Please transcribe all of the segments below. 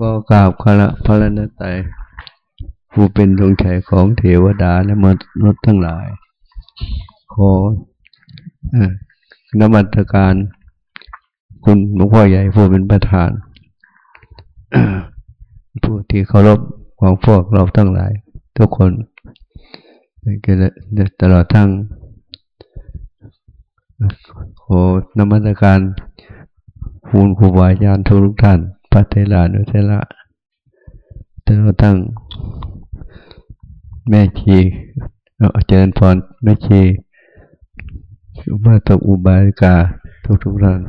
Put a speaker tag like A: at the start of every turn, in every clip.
A: ก็กราบคารพระนตรัยผู้เป็นดวงใจของเทวดาและมนุษย์ทั้งหลาย ขอนมัตการคุณหลวงพ่อใหญ่ผู้เป็นประธาน ผู้ที่เคารพของพวกเราทั้งหลาย ทุกคนตลอดทั้งขอนมัตการคุณครูบาอาจารย์ทุกท่าน พระเทลานุเทระตลอดทั้งแม่ชีเจริญพรแม่ชีอุบาตอุบาลิกาทุกทุกท่าน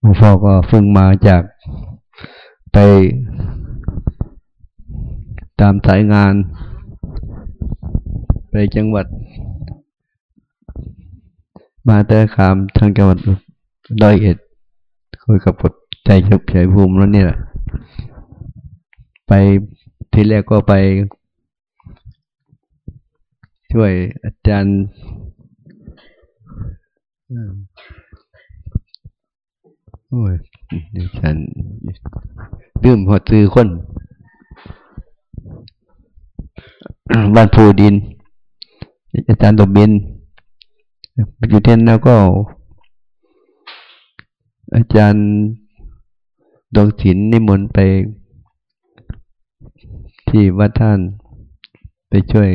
A: หลวงพ่อก็ฟึ่งมาจากไป ตามสายงาน ไปจังหวัด มาเตอร์คามทางจังหวัด ดอยเอ็ดคุยกับปดใจจบใจภูมิแล้วเนี่ย ไปที่แรกก็ไป ช่วยอาจารย์โอ้ยฉันดื่มหัวตือคนบ้านผูดิน อาจารย์ตบบิน อยู่เทนแล้วก็ อาจารย์ดวงศิลนิมนต์ไปที่วัดท่านไปช่วย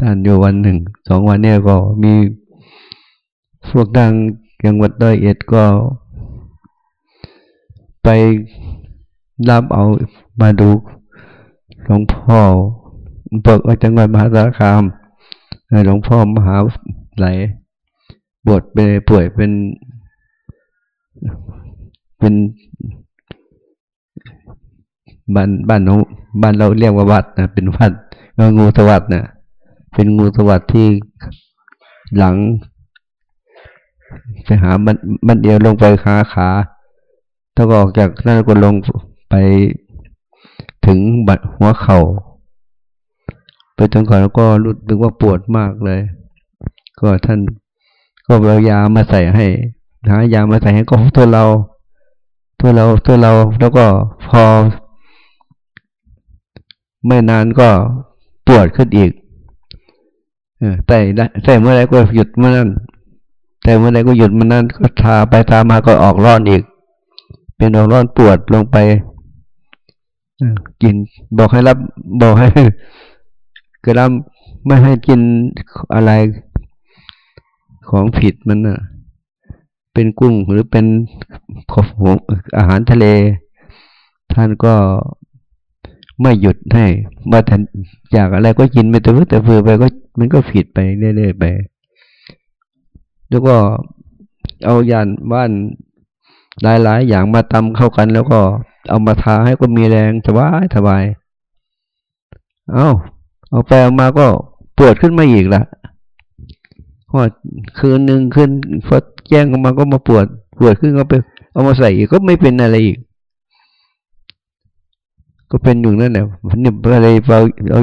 A: ท่านอยู่วันหนึ่ง สองวันเนี่ยก็มีพวกดังจังวัดด้อยเอ็ดก็ ไปรับเอามาดูหลวงพ่อเบิกอจังหวัดมหาสารคามหลวงพ่อมหาไหล บวชเป็นป่วยเป็น เป็นบ้านบ้านเราบ้านเราเรียกว่าวัดนะเป็นวัดก็งูสวัสดนะเป็นงูสวัสดที่หลังไปหามันมันเดียวลงไปขาขาถ้าออกจากนั่นก็ลงไปถึงบัดหัวเขา่าไปจนก่อนแล้วก็รู้สึกว่าปวดมากเลย ก็ท่าน ก็เอายามาใส่ให้หายามาใส่ให้ก็ตัวเรา ตัวเราตัวเราแล้วก็พอ ไม่นานก็ปวดขึ้นอีกแต่แต่เมื่อไรก็หยุดเมื่อนั้นแต่เมื่อไรก็หยุดเมื่อนั้นก็ทาไปทามาก็ออกร้อนอีก เป็นออกร้อนปวดลงไปกินบอกให้รับบอกให้ก็รับไม่ให้กินอะไร ของผิดมันน่ะ เป็นกุ้งหรือเป็นของอาหารทะเล ท่านก็ไม่หยุดให้ มาทันอยากอะไรก็กินไปแต่เพื่อแต่เพื่อไปก็มันก็ผิดไปเรื่อยๆไป แล้วก็เอายานบ้านหลายๆอย่างมาตำเข้ากัน แล้วก็เอามาทาให้ก็มีแรงสบายสบาย เอาเอาไปเอามาก็ปวดขึ้นมาอีกละ พอคืนหนึ่งคืนพอแจ้งออกมาก็มาปวด ปวดขึ้นก็ไป เอามาใส่อีกก็ไม่เป็นอะไรอีก ก็เป็นอยู่นั่นแหละนี่อะไรเราเอา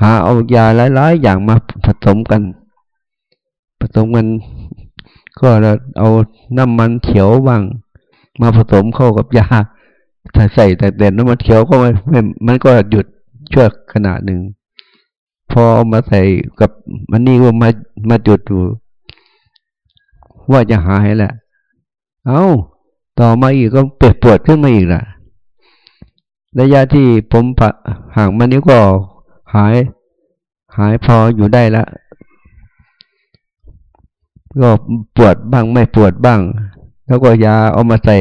A: หาเอายาหลายๆอย่างมาผสมกัน ผสมกันก็เราเอาน้ำมันเขียวบ้างมาผสมเข้ากับยาถ้าใส่แต่เด่นน้ำมันเขียวก็ไม่มันก็หยุดชั่วขนาดหนึ่ง พอมาใส่กับมันนี่ก็มามาจุดดูว่าจะหายแหละ เอา้า ต่อมาอีกก็เปิดปวดขึ้นมาอีกล่ะ ระยะที่ผมห่างมันนี้ก็หาย หายพออยู่ได้ละ ก็ปวดบ้างไม่ปวดบ้าง แล้วก็ยาเอามาใส่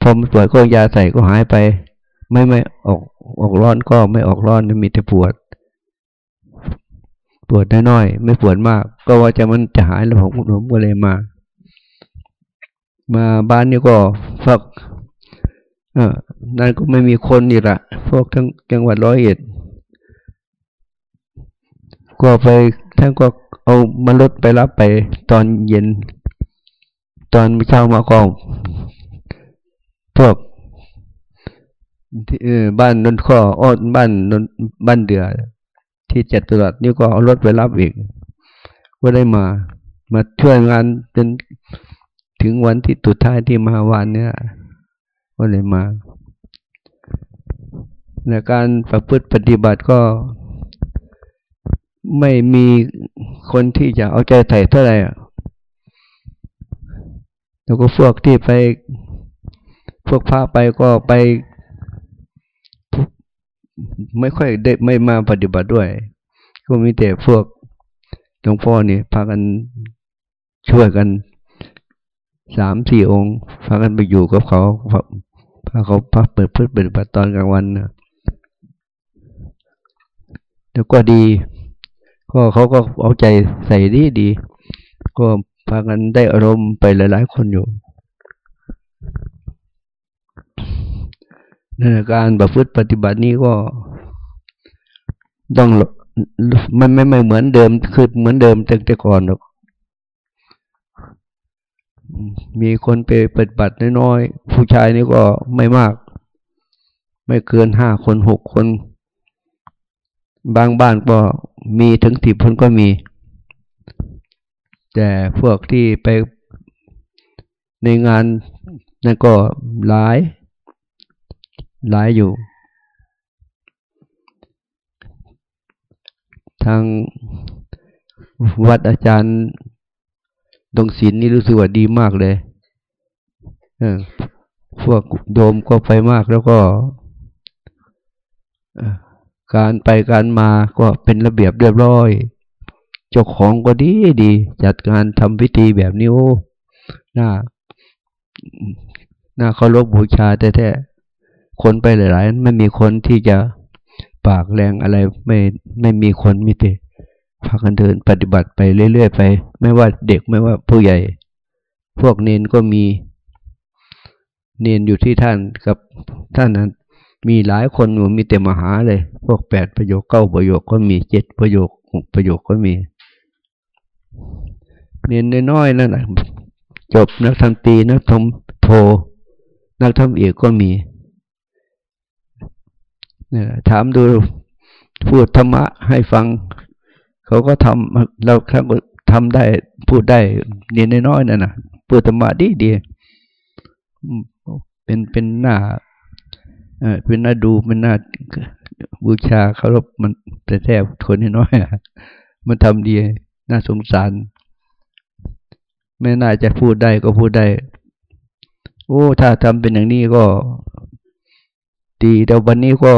A: พอมปวดก็ยาใส่ก็หายไป ไม่ไม่ออกออกร้อนก็ไม่ออกร้อนมีแต่ปวด ปวดน้อยๆไม่ปวดมาก ก็ว่าจะมันจะหายแล้วผมผมก็เลยมา มาบ้านนี้ก็ฟักอนั่นก็ไม่มีคนนี่ละพวกทั้งจังหวัดร้อยเอ็ด ก็ไปท่านก็เอามารถไปรับไปตอนเย็น ตอนเช้ามากองพวกบ้านนนข้ออ้นบ้านนนบ้านเดือ ที่เจ็ดตลอดนี่ก็เอารถไปรับอีก ก็ได้มา มาช่วยงานจนถึงวันที่ตุดท้ายที่มหาวันเนี่ยก็เลยมาในการประพฤติปฏิบัติก็ไม่มีคนที่จะเอาใจใส่เท่าไหร่แล้วก็พวกที่ไปพวกพาไปก็ไป ไม่ค่อยได้ไม่มาปฏิบัติด้วย ก็มีแต่พวกหลวงพ่อนี่พากันช่วยกันสามสี่องค์พากันไปอยู่กับเขาพาเขาพักเปิดพืชปฏิบัติตอนกลางวันนะแล้วก็ดี ก็เขาก็เอาใจใส่ดีดี ก็พากันได้อารมณ์ไปหลาย ๆ คนอยู่ การประพฤติปฏิบัตินี้ก็ต้องมันไม่ไม่เหมือนเดิมคือเหมือนเดิมตั้งแต่ก่อนหรอกมีคนไปปฏิบัติน้อยๆผู้ชายนี่ก็ไม่มาก ไม่เกินห้าคนหกคน บางบ้านก็มีถึงสิบคนก็มี แต่พวกที่ไปในงานนั่นก็หลาย หลายอยู่ ทางวัดอาจารย์ดงศิลนี่รู้สึกว่าดีมากเลยพวกโดมก็ไปมากแล้วก็การไปการมาก็เป็นระเบียบเรียบร้อย เจ้าของก็ดีดี จัดการทำพิธีแบบนี้โอ้น่าน่าเคารพบูชาแต่แท้ คนไปหลายๆไม่มีคนที่จะปากแรงอะไรไม่ไม่มีคนมิเตพากันเดินปฏิบัติไปเรื่อยๆไป ไม่ว่าเด็กไม่ว่าผู้ใหญ่ พวกเนนก็มี เนนอยู่ที่ท่านกับท่านนั้น มีหลายคนมีแต่มหาเลย พวกแปดประโยคเก้าประโยคก็มีเจ็ดประโยคหกประโยคก็มี เนนน้อยๆนั่นแหละจบนักทำตีนักทำโทนักทำเอกก็มี เนี่ยถามดูพูดธรรมะให้ฟัง เขาก็ทำเราครับทำได้พูดได้เรียนน้อยๆนั่นนะพูดธรรมะดีดีเป็นเป็นหน้าเป็นหน้าดูเป็นหน้าบูชาเคารพมันแต่แท้คนน้อยมันทำดีน่าสงสาร ไม่น่าจะพูดได้ก็พูดได้ โอ้ ถ้าทำเป็นอย่างนี้ก็ ดีแต่วันนี้ก็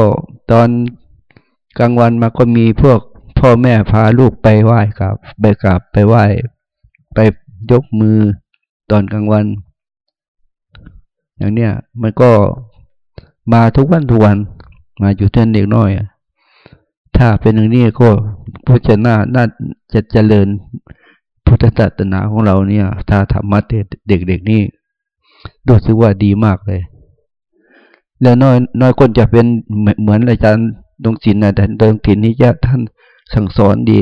A: ตอนกลางวันมาก็มีพวกพ่อแม่พาลูกไปไหว้กับไปกราบไปไหว้ ไปยกมือตอนกลางวัน อย่างเนี้ยมันก็มาทุกวันทุกวัน มาอยู่เท่นเด็กน้อยถ้าเป็นอย่างนี้ก็พุทธนาน่าจะเจริญพุทธศาสนาของเราเนี่ย ถ้าธรรมะเด็กๆนี่รู้สึกว่าดีมากเลย แล้วน้อยน้อยคนจะเป็นเหมือนอาจารย์ดงศิลป์นะแต่ดงศิลป์นี่จะท่านสั่งสอนดี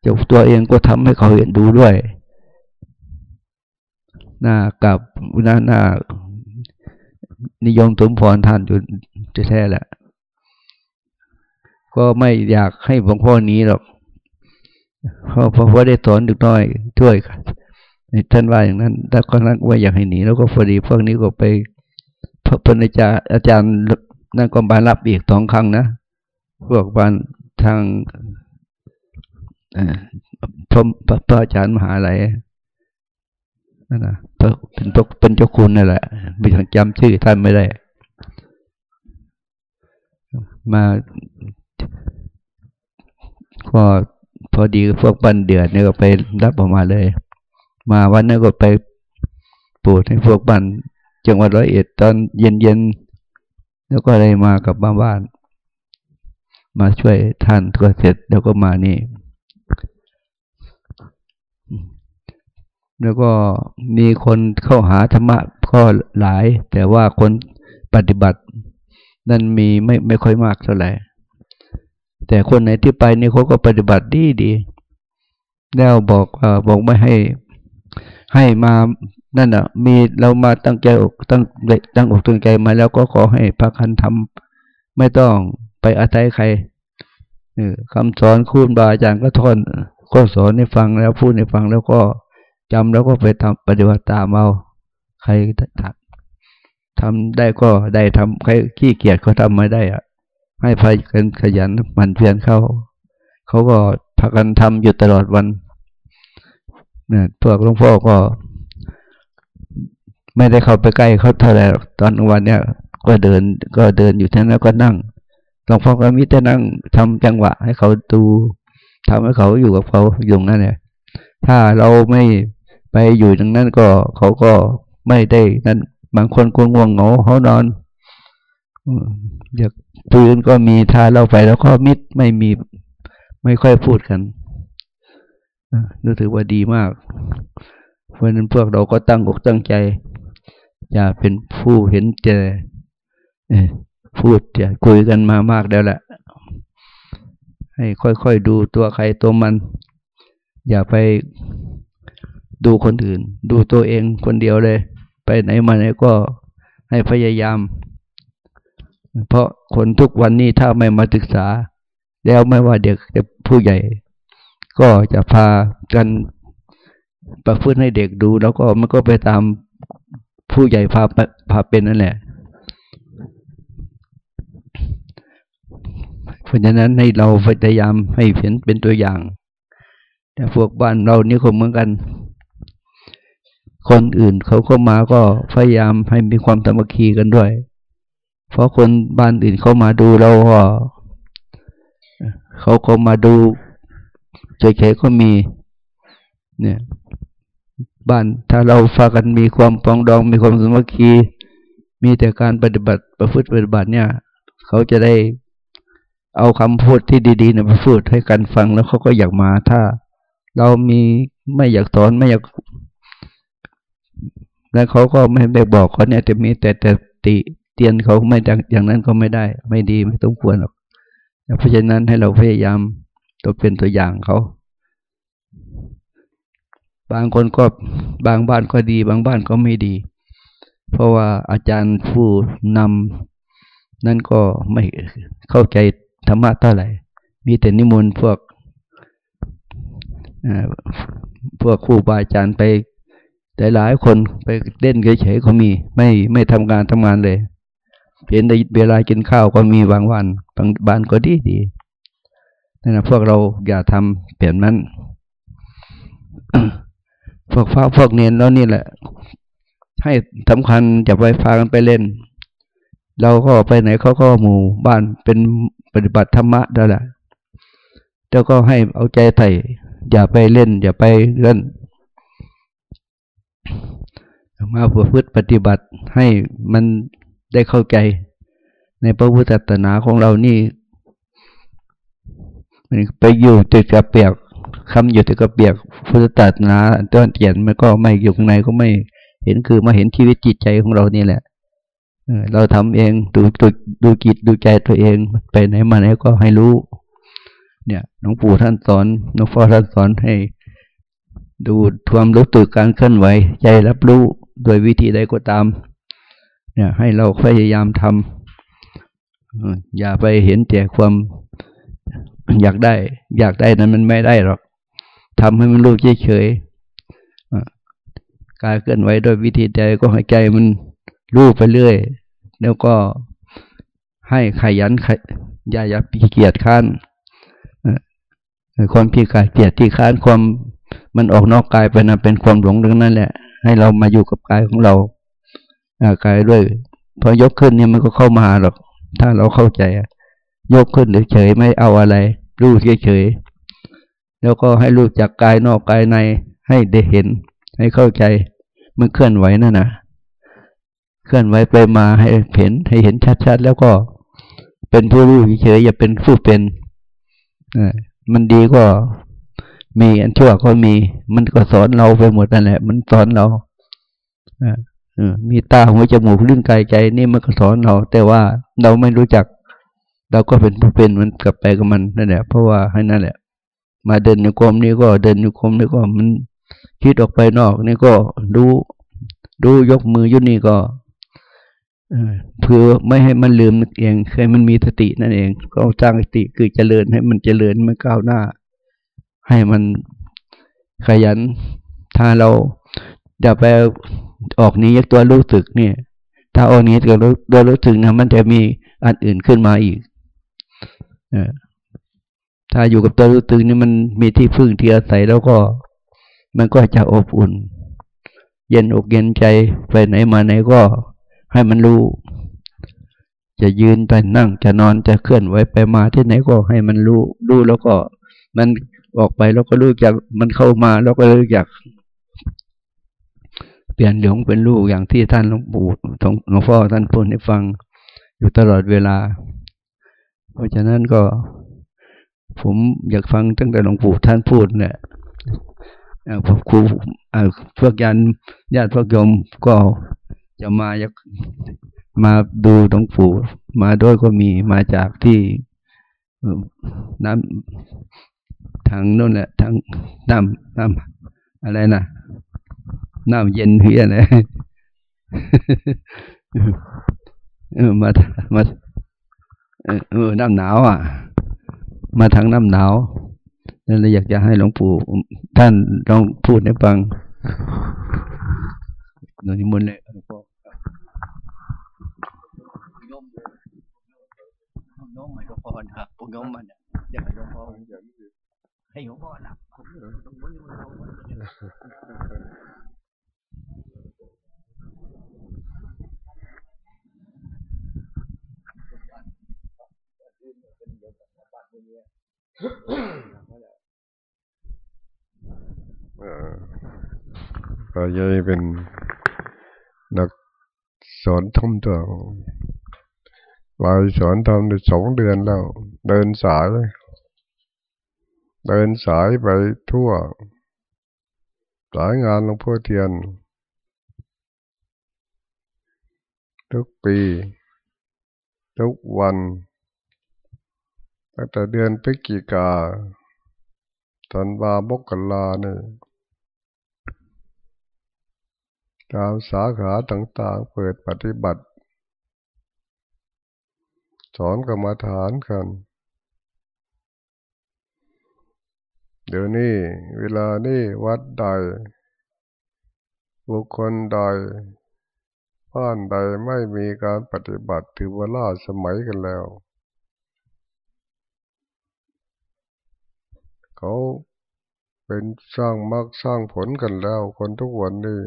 A: เจ้าตัวเองก็ทำให้เขาเห็นดูด้วยหน้ากับหน้าหน้านิยมสมพรท่านอยู่แท้แหละ ก็ไม่อยากให้หลวงพ่อนี้หรอกเพราะพราะได้สอนดึกน้อยช่วยท่านว่าอย่างนั้นถ้าคนนั้นว่าอยากให้หนีแล้วก็พอดีพวกนี้ก็ไป พระพนจาอาจารย์นั่นก็มารับอีกสองครั้งนะพวกบ้านทางพระพระอาจารย์มหาลัยนั่นนะเป็นเป็นเจ้าคุณนั่นแหละไม่ต้องจำชื่อท่านไม่ได้ มาก็พอดีพวกบันเดือดเนี่ยก็ไปรับออกมาเลย มาวันนั้นก็ไปปูดให้พวกบัน จังหวัดร้อยเอ็ดตอนเย็นๆแล้วก็เลยมากับบ้านบ้านมาช่วยท่านก็เสร็จแล้วก็มานี่ แล้วก็มีคนเข้าหาธรรมะก็หลาย แต่ว่าคนปฏิบัตินั่นมีไม่ไม่ค่อยมากเท่าไหร่แต่คนไหนที่ไปนี่เขาก็ปฏิบัติดีดีแล้วบอกอบอกไม่ให้ให้มา นั่นอะ มีเรามาตั้งใจอกตั้งตั้งอกตั้งใจมาแล้วก็ขอให้พระคันทำไม่ต้องไปอาศัยใครคำสอนคุณบาอาจารย์ก็ทอนก็สอนให้ฟังแล้วพูดให้ฟังแล้วก็จำแล้วก็ไปทำปฏิบัติตามเอาใครทำได้ก็ได้ทำใครขี้เกียจก็ทำไม่ได้อะให้พากันขยันมันเพียรเข้า เขาก็พากันทำอยู่ตลอดวันเนี่ยพวกหลวงพ่อก็ ไม่ได้เข้าไปใกล้เขาเท่าไหร่ตอนวันเนี่ย ก็เดินก็เดินอยู่ที่นั้นก็นั่งหลวงพ่อก็มิแต่นั่งทำจังหวะ ให้เขาดูทำให้เขาอยู่กับเขาอยู่นั่นเนี่ยถ้าเราไม่ไปอยู่ตรงนั้นก็เขาก็ไม่ได้นั่นบางคนกัง่วงเหงาเขานอนอยากปืนก็มีทาเราไปแล้วก็มิดไม่มี ไม่ค่อยพูดกันรู้สึกว่าดีมาก เพราะนั้นพวกเราก็ตั้งอกตั้งใจ อย่าเป็นผู้เห็นแก่พูดอย่าคุยกันมามากแล้วแหละ ให้ค่อยๆดูตัวใครตัวมัน อย่าไปดูคนอื่น ดูตัวเองคนเดียวเลย ไปไหนมาไหนก็ให้พยายาม เพราะคนทุกวันนี้ถ้าไม่มาศึกษา แล้วไม่ว่าเด็กจะผู้ใหญ่ ก็จะพากันประพฤติให้เด็กดูแล้วก็มันก็ไปตาม ผู้ใหญ่พาพาเป็นนั่นแหละ เพราะฉะนั้นให้เราพยายามให้เห็นเป็นตัวอย่าง แต่พวกบ้านเรานี่คงเหมือนกัน คนอื่นเขาเข้ามาก็พยายามให้มีความสามัคคีกันด้วย เพราะคนบ้านอื่นเขามาดูเราก็เขาก็มาดูเฉยๆก็มี เนี่ย บ้าน ถ้าเราฝากันมีความปองดองมีความสมัคคีมีแต่การปฏิบัติประพฤติปฏิบัติเนี่ย เขาจะได้เอาคำพูดที่ดีๆเนี่ยมาพูดให้กันฟังแล้วเขาก็อยากมา ถ้าเรามีไม่อยากสอนไม่อยาก แล้วเขาก็ไม่ได้บอกเขาเนี่ยจะมีแต่แต่ติเตียนเขาไม่อย่างนั้นก็ไม่ได้ ไม่ดีไม่ต้องควรหรอกเพราะฉะนั้นให้เราพยายามตัวเป็นตัวอย่างเขา บางคนก็บางบ้านก็ดี บางบ้านก็ไม่ดี เพราะว่าอาจารย์ผู้นำนั่นก็ไม่เข้าใจธรรมะเท่าไหร่ มีแต่นิมนต์พวกพวกครูบาอาจารย์ไปแต่หลายคนไปเล่นเฉยๆก็มี ไม่ไม่ทำงานทำงานเลยเห็นในเวลากินข้าวก็มีบางวันบางบ้านก็ดีดีนั่นนะพวกเราอย่าทำเปลี่ยนนั้น พวกฟ้าพวกเนียนแล้วนี่แหละ ให้สำคัญจะไปพากันไปเล่น เราก็ไปไหนเขาก็หมู่บ้านเป็นปฏิบัติธรรมะได้แหละแล้วก็ให้เอาใจใส่ อย่าไปเล่น อย่าไปเล่น มาประพฤติปฏิบัติให้มันได้เข้าใจ ในพระพุทธศาสนาของเรานี่ไปอยู่ติดกับเปียก คำอยู่ติดกับเปียกพุทธศาสนาต้นเตียนมันก็ไม่อยู่ข้างในก็ไม่เห็นคือมาเห็นชีวิตจิตใจของเรานี่แหละเราทำเองดูดูดูจิตดูใจตัวเองไปไหนมาไหนก็ให้รู้ เนี่ยหลวงปู่ท่านสอนหลวงพ่อท่านสอนให้ ดูความรู้ตึกการเคลื่อนไหว ใจรับรู้โดยวิธีใดก็ตาม เนี่ย ให้เราพยายามทำอย่าไปเห็นแต่ความอยากได้ อยากได้นั้นมันไม่ได้หรอก ทำให้มันรู้เฉยๆการเคลื่อนไหวโดยวิธีใดก็ให้ใจมันรู้ไปเรื่อย แล้วก็ให้ขยันอย่าอย่าปีเกียดข้านความพีกายเกียดที่ค้านความมันออกนอกกายไปนะเป็นความหลงเรื่องนั้นแหละ ให้เรามาอยู่กับกายของเรากายด้วย พอยกขึ้นเนี่ยมันก็เข้ามาหรอก ถ้าเราเข้าใจยกขึ้นเฉยไม่เอาอะไร รู้เฉย แล้วก็ให้รู้จักกายนอกกายในให้ได้เห็น ให้เข้าใจมันเคลื่อนไหวนั่นนะเคลื่อนไหวไปมาให้เห็น ให้เห็นชัดๆแล้วก็เป็นผู้รู้เฉยอย่าเป็นผู้เป็นอมันดีก็มีอันชั่วก็มี มันก็สอนเราไปหมดนั่นแหละ มันสอนเราอมีตาหัวจมูกลิ้นกายใจ นี่มันก็สอนเรา แต่ว่าเราไม่รู้จัก เราก็เป็นผู้เป็นมันกลับไปกับมันนั่นแหละเพราะว่าให้นั่นแหละ มาเดินในกรมนี้ก็เดินในกรมนี้ก็มันคิดออกไปนอกนี่ก็ดูดูยกมือยุนี่ก็เพื่อไม่ให้มันลืมนึกเองให้มันมีสตินั่นเอง ก็จ้างสติคือเจริญให้มันเจริญมันก้าวหน้า ให้มันขยัน ถ้าเราจะไปออกนี้ยกตัวรู้สึกเนี่ย ถ้าออกนี้ตัวรู้ตัวรู้สึกนะมันจะมีอันอื่นขึ้นมาอีกอ ถ้าอยู่กับตัวรู้สึกนี่มันมีที่พึ่งที่อาศัยแล้วก็มันก็จะอบอุ่น เย็นอกเย็นใจไปไหนมาไหนก็ให้มันรู้ จะยืนจะนั่งจะนอนจะเคลื่อนไหวไปมาที่ไหนก็ให้มันรู้รู้แล้วก็ มันออกไปแล้วก็รู้จักมันเข้ามาแล้วก็รู้จักเปลี่ยนหลงเป็นลูกอย่างที่ท่านหลวงปู่หลวงพ่อท่านพูดให้ฟังอยู่ตลอดเวลา เพราะฉะนั้นก็ ผมอยากฟังตั้งแต่หลวงปู่ท่านพูดเนี่ยครูพวกยันญาติพวกโยมก็จะมาอยากมาดูหลวงปู่มาด้วยก็มีมาจากที่น้ำทางโน่นแหละทางน้ำน้ำอะไรนะน้ำเย็นหรืออะไรมามาเออน้ำหนาวอะ มาทางน้ำหนาวนั่นเลยอยากจะให้หลวงปู่ท่านลองพูดให้ฟังหน่วยนิมนต์เลยหลวงพ่อน้องไม่ก็พอนะพวกน้องมันอยากให้หลวงพ่อให้หลวงพ่อหลั บ
B: ก็ยังเป็นนักสอนทำตัววายสอนทำได้สองเดือนแล้ว เดินสาย เดินสายไปทั่ว สายงานหลวงพ่อเทียน ทุกปี ทุกวัน ตั้งแต่เดือนพฤศจิกาธันวาบกลาเนี่ยตามสาขาต่างๆ เปิดปฏิบัติ สอนกรรมฐานกัน เดี๋ยวนี้ เวลานี้วัดใด บุคคลใดบ้านใดไม่มีการปฏิบัติถือว่าล่าสมัยกันแล้ว เขาเป็นสร้างมรรคสร้างผลกันแล้ว คนทุกวันนี้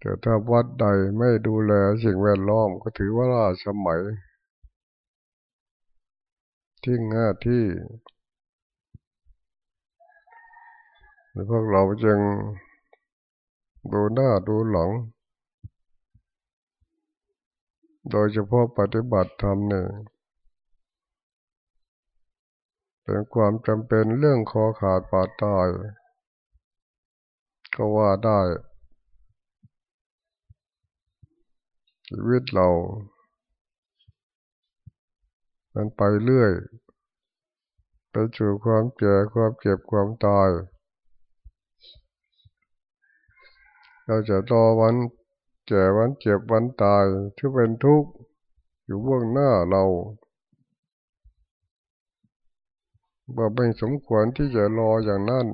B: แต่ถ้าวัดใดไม่ดูแลสิ่งแวดล้อมก็ถือว่าล่าสมัยทิ้งหน้าที่พวกเราจึงดูหน้าดูหลัง โดยเฉพาะปฏิบัติธรรมเนี่ย เป็นความจำเป็นเรื่องคอขาดปาดตาย ก็ว่าได้ ชีวิตเรา มันไปเรื่อย ไปสู่ความแก่ความเก็บความตาย เราจะรอวันแก่วันเจ็บวันตายที่เป็นทุกข์อยู่เบื้องหน้าเรา ว่าไม่สมควรที่จะรออย่างนั้น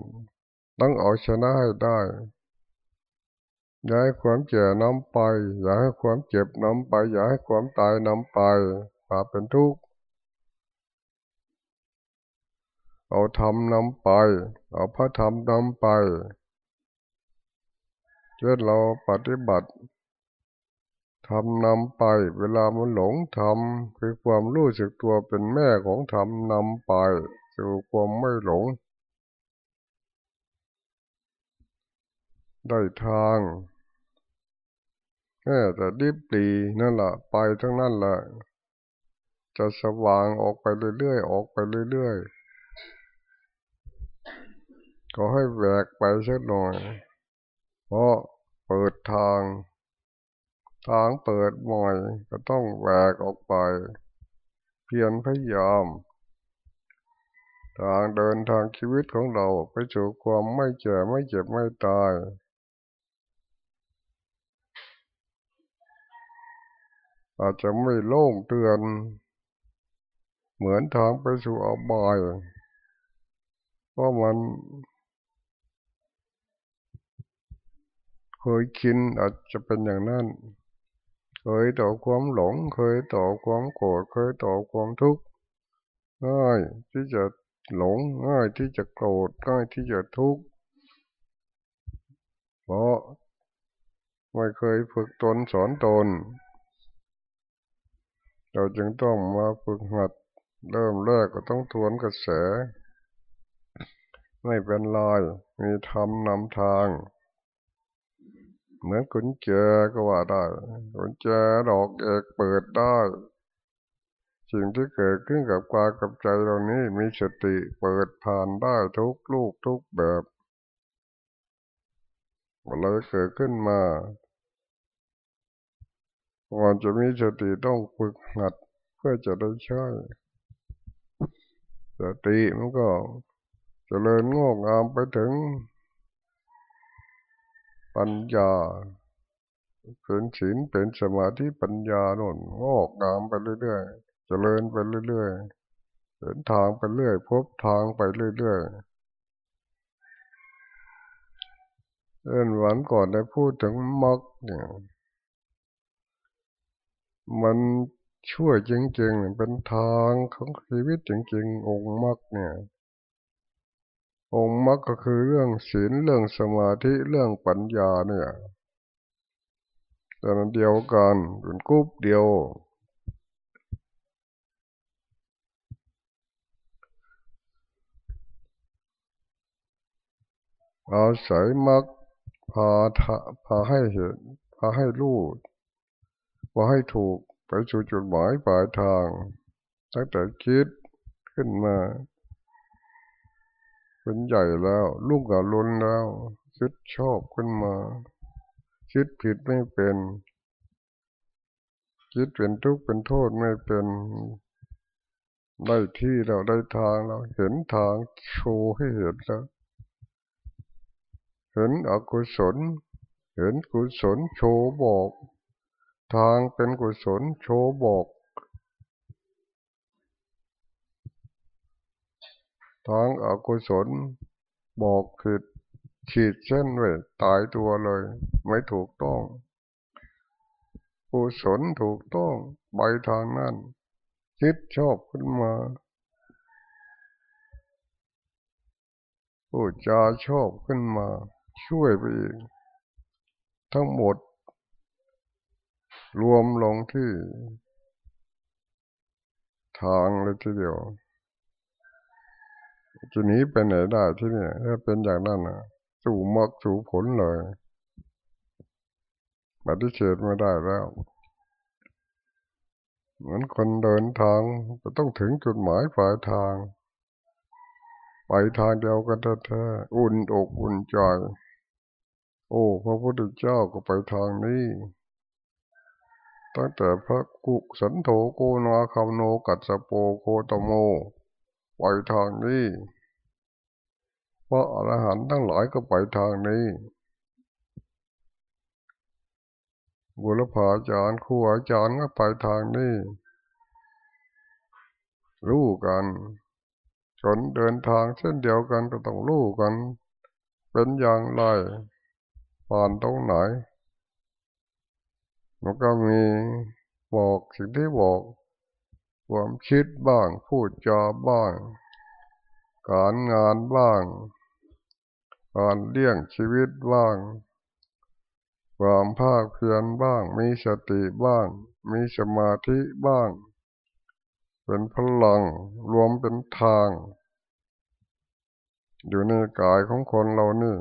B: ต้องเอาชนะให้ได้ อย่าให้ความเจ็บนำไป อย่าให้ความเจ็บนำไป อย่าให้ความตายนำไปมาเป็นทุกข์เอาธรรมนำไป เอาพระธรรมนำไปเช่นเราปฏิบัติทำนำไปเวลามันหลงทำคือความรู้สึกตัวเป็นแม่ของธรรมนำไป สู่ความไม่หลง ได้ทางแค่แต่ดิบดีนั่นแหละไปทั้งนั้นแหละจะสว่างออกไปเรื่อยๆ ออกไปเรื่อยๆ ก็ให้แหวกไปสักหน่อย เพราะเปิดทาง ทางเปิดบ่อย ก็ต้องแหวกออกไป เพียรพยายาม ทางเดินทางชีวิตของเราไปสู่ความไม่เจ็บไม่เจ็บไม่ตายอาจจะไม่โล่งเตือน เหมือนทางไปสู่อบายเพราะมันเคยคินอาจจะเป็นอย่างนั้น เคยต่อความหลง เคยต่อความโกรธ เคยต่อความทุกข์ง่ายที่จะ หลงง่ายที่จะโกรธง่ายที่จะทุกข์เพราะไม่เคยฝึกตนสอนตน เราจึงต้องมาฝึกหัด เริ่มแรกก็ต้องทวนกระแส ไม่เป็นลายมีธรรมนำทาง เหมือนกุญแจก็ว่าได้กุญแจดอกเอกเปิดได้ สิ่งที่เกิดขึ้นกับกายกับใจเรานี้มีสติเปิดผ่านได้ทุกลูกทุกแบบอะไรเกิดขึ้นมาก่อนจะมีสติต้องฝึกหัดเพื่อจะได้ใช้สติมันก็จเจริญงอกงามไปถึง ปัญญาเป็นศีลเป็นสมาธิปัญญาโน่นงอกงามไปเรื่อยๆ เจริญไปเรื่อยๆเดินทางไปเรื่อย พบทางไปเรื่อยๆเอ็นหวันก่อนได้พูดถึงมรรคเนี่ยมันช่วยจริงๆ เป็นทางของชีวิตจริงๆ องค์มรรคเนี่ย องค์มรรคก็คือเรื่องศีลเรื่องสมาธิเรื่องปัญญาเนี่ยแต่นั้นเดียวกันเป็นกุ๊บเดียว อาศัยมรรคพาพาให้เห็นพาให้รู้พาให้ถูกไปสู่จุดหมายปลายทางตั้งแต่คิดขึ้นมา เป็นใหญ่แล้วลูกกับลุนแล้ว คิดชอบขึ้นมา คิดผิดไม่เป็น คิดเป็นทุกข์เป็นโทษไม่เป็นได้ที่เราได้ทางเราเห็นทางโชว์ให้เห็นแล้ว เห็นอกุศล เห็นกุศลโชบอก ทางเป็นกุศลโชบอก ทางอกุศลบอกขีดขีดเส้นไว้ตายตัวเลย ไม่ถูกต้องกุศลถูกต้องใบทางนั้นคิดชอบขึ้นมาพูดจาชอบขึ้นมา ช่วยไปอีกทั้งหมด รวมลงที่ ทางเลยทีเดียวจะหนีไปไหนได้ที่นี่ถ้าเป็นอย่างนั้นนะสู่มรรคสู่ผลเลยปฏิเสธไม่ได้แล้ว เหมือนคนเดินทางจะต้องถึงจุดหมายปลายทาง ไปทางเดียวกันแท้ๆอุ่นอกอุ่นใจ โอ้พระพุทธเจ้าก็ไปทางนี้ตั้งแต่พระกุสันโธโกนาคาโนกัสโปโคตโมไปทางนี้พระอรหันต์ทั้งหลายก็ไปทางนี้บุรพาจารย์ครูอาจารย์ก็ไปทางนี้รู้กันจนเดินทางเส้นเดียวกันก็ต้องรู้กัน เป็นอย่างไร ผ่านตรงไหนมันก็มีบอกสิ่งที่บอกความคิดบ้าง พูดจาบ้าง การงานบ้าง การเลี้ยงชีวิตบ้าง ความภาคเพียรบ้าง มีสติบ้าง มีสมาธิบ้าง เป็นพลังรวมเป็นทาง อยู่ในกายของคนเรานี่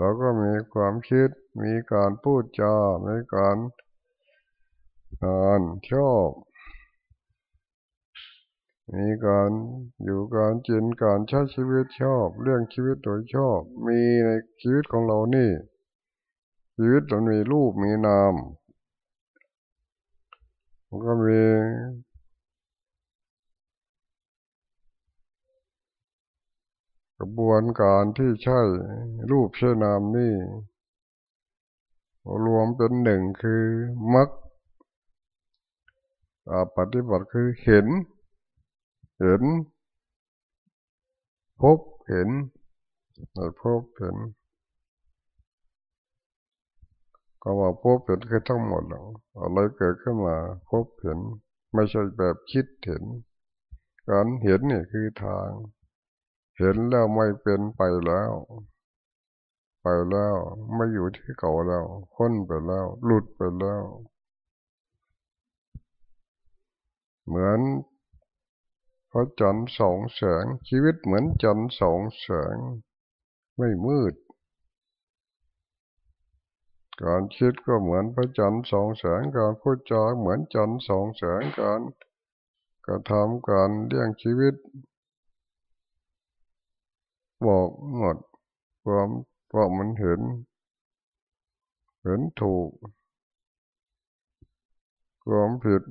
B: เราก็มีความคิด มีการพูดจา มีการอ่านชอบ มีการอยู่การจินการใช้ชีวิตชอบ เรื่องชีวิตโดยชอบ มีในชีวิตของเรานี่ ชีวิตเรามีรูปมีนามมันก็มี กระบวนการที่ใช่รูปเช่นามนี่รวมเป็นหนึ่งคือมักปฏิบัติคือเห็น เห็น พบเห็นพบเห็นก็ว่าพบเห็นคือทั้งหมดแล้วอะไรเกิดขึ้นมาพบเห็น ไม่ใช่แบบคิดเห็น การเห็นนี่คือทาง เห็นแล้วไม่เป็นไปแล้ว ไปแล้วไม่อยู่ที่เก่าแล้วพ้นไปแล้ว หลุดไปแล้ว เหมือนพระจันทร์สองแสง ชีวิตเหมือนจันทร์สองแสง ไม่มืด การคิดก็เหมือนพระจันทร์สองแสงการพูดจาเหมือนจันทร์สองแสงการกระทำการเลี้ยงชีวิต บอกหมดความเพราะมันเห็น เห็นถูกความผิด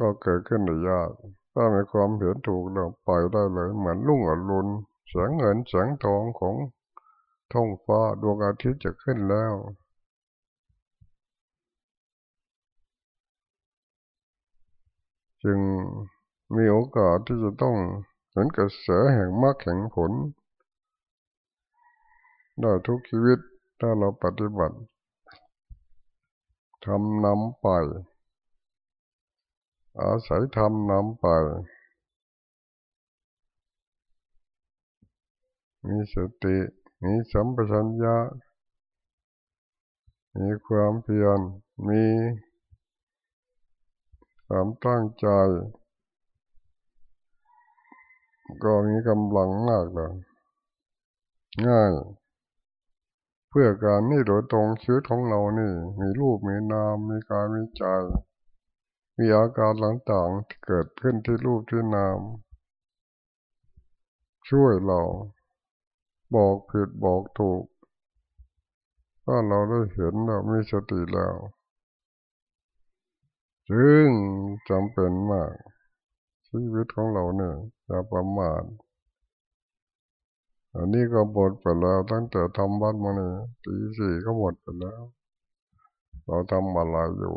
B: ก็เกิดขึ้นได้ยาก ถ้ามีความเห็นถูกเราปล่อยได้เลย เหมือนลุ่งอรุณแสงเงินแสงทองของท้องฟ้าดวงอาทิตย์จะขึ้นแล้ว จึงมีโอกาสที่จะต้อง เห็นกระแสแห่งมรรคแห่งผล ได้ทุกชีวิตถ้าเราปฏิบัติทำนำไป อาศัยทำนำไป มีสติ มีสัมปชัญญะ มีความเพียร มีความตั้งใจ ก็มีกำลังมากเลยง่าย เพื่อการนี่โดยตรงชีวิตของเรานี่ มีรูปมีนามมีกายมีใจ มีอาการต่างๆที่เกิดขึ้นที่รูปที่นาม ช่วยเรา บอกผิดบอกถูกถ้าเราได้เห็นเรามีสติแล้วจึงจำเป็นมากชีวิตของเราเนี่ย อย่าประมาทอันนี้ก็หมดไปแล้ว ตั้งแต่ทำวัดมาเนี่ยตีสี่ก็หมดไปแล้ว เราทำอะไรอยู่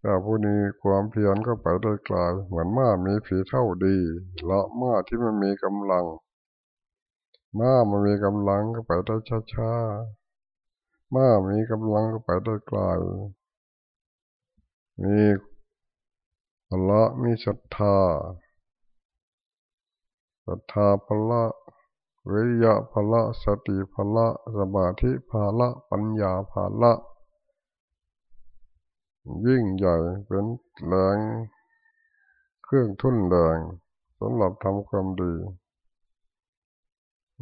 B: แต่ผู้นี้ความเพียรก็ไปได้ไกลเหมือนม้ามีผีเท่าดีละม้าที่มันมีกำลังม้ามันมีกำลังก็ไปได้ช้าๆม้ามีกำลังก็ไปได้ไกลมีละมีศรัทธา ศรัทธาพละวิยะพละสติพละสมาธิพละปัญญาพละยิ่งใหญ่เป็นแรงเครื่องทุ่นแรงสำหรับทำความดี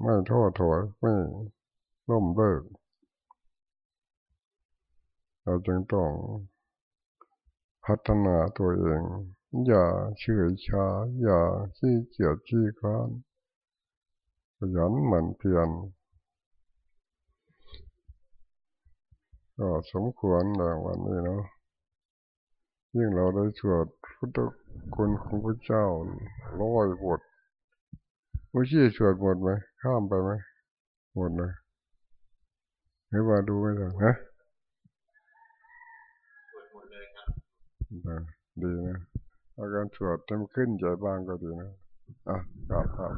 B: ไม่ท้อถอยไม่ล้มเลิกเราจึงต้องพัฒนาตัวเอง อย่าเฉยชา อย่าขี้เกียจขี้ค้านขยันหมั่นเพียรก็สมควรแล้วันนี้เนาะยิ่งเราได้สวดพุทธคุณของพระเจ้าร้อยบทไม่ใช่สวดหมดไหมข้ามไปไหมหมดเลยให้ว่าดูไม่ได้นะดีนะ อาการสวดเต็มขึ้นใจบ้างก็ดีนะอะครับครับ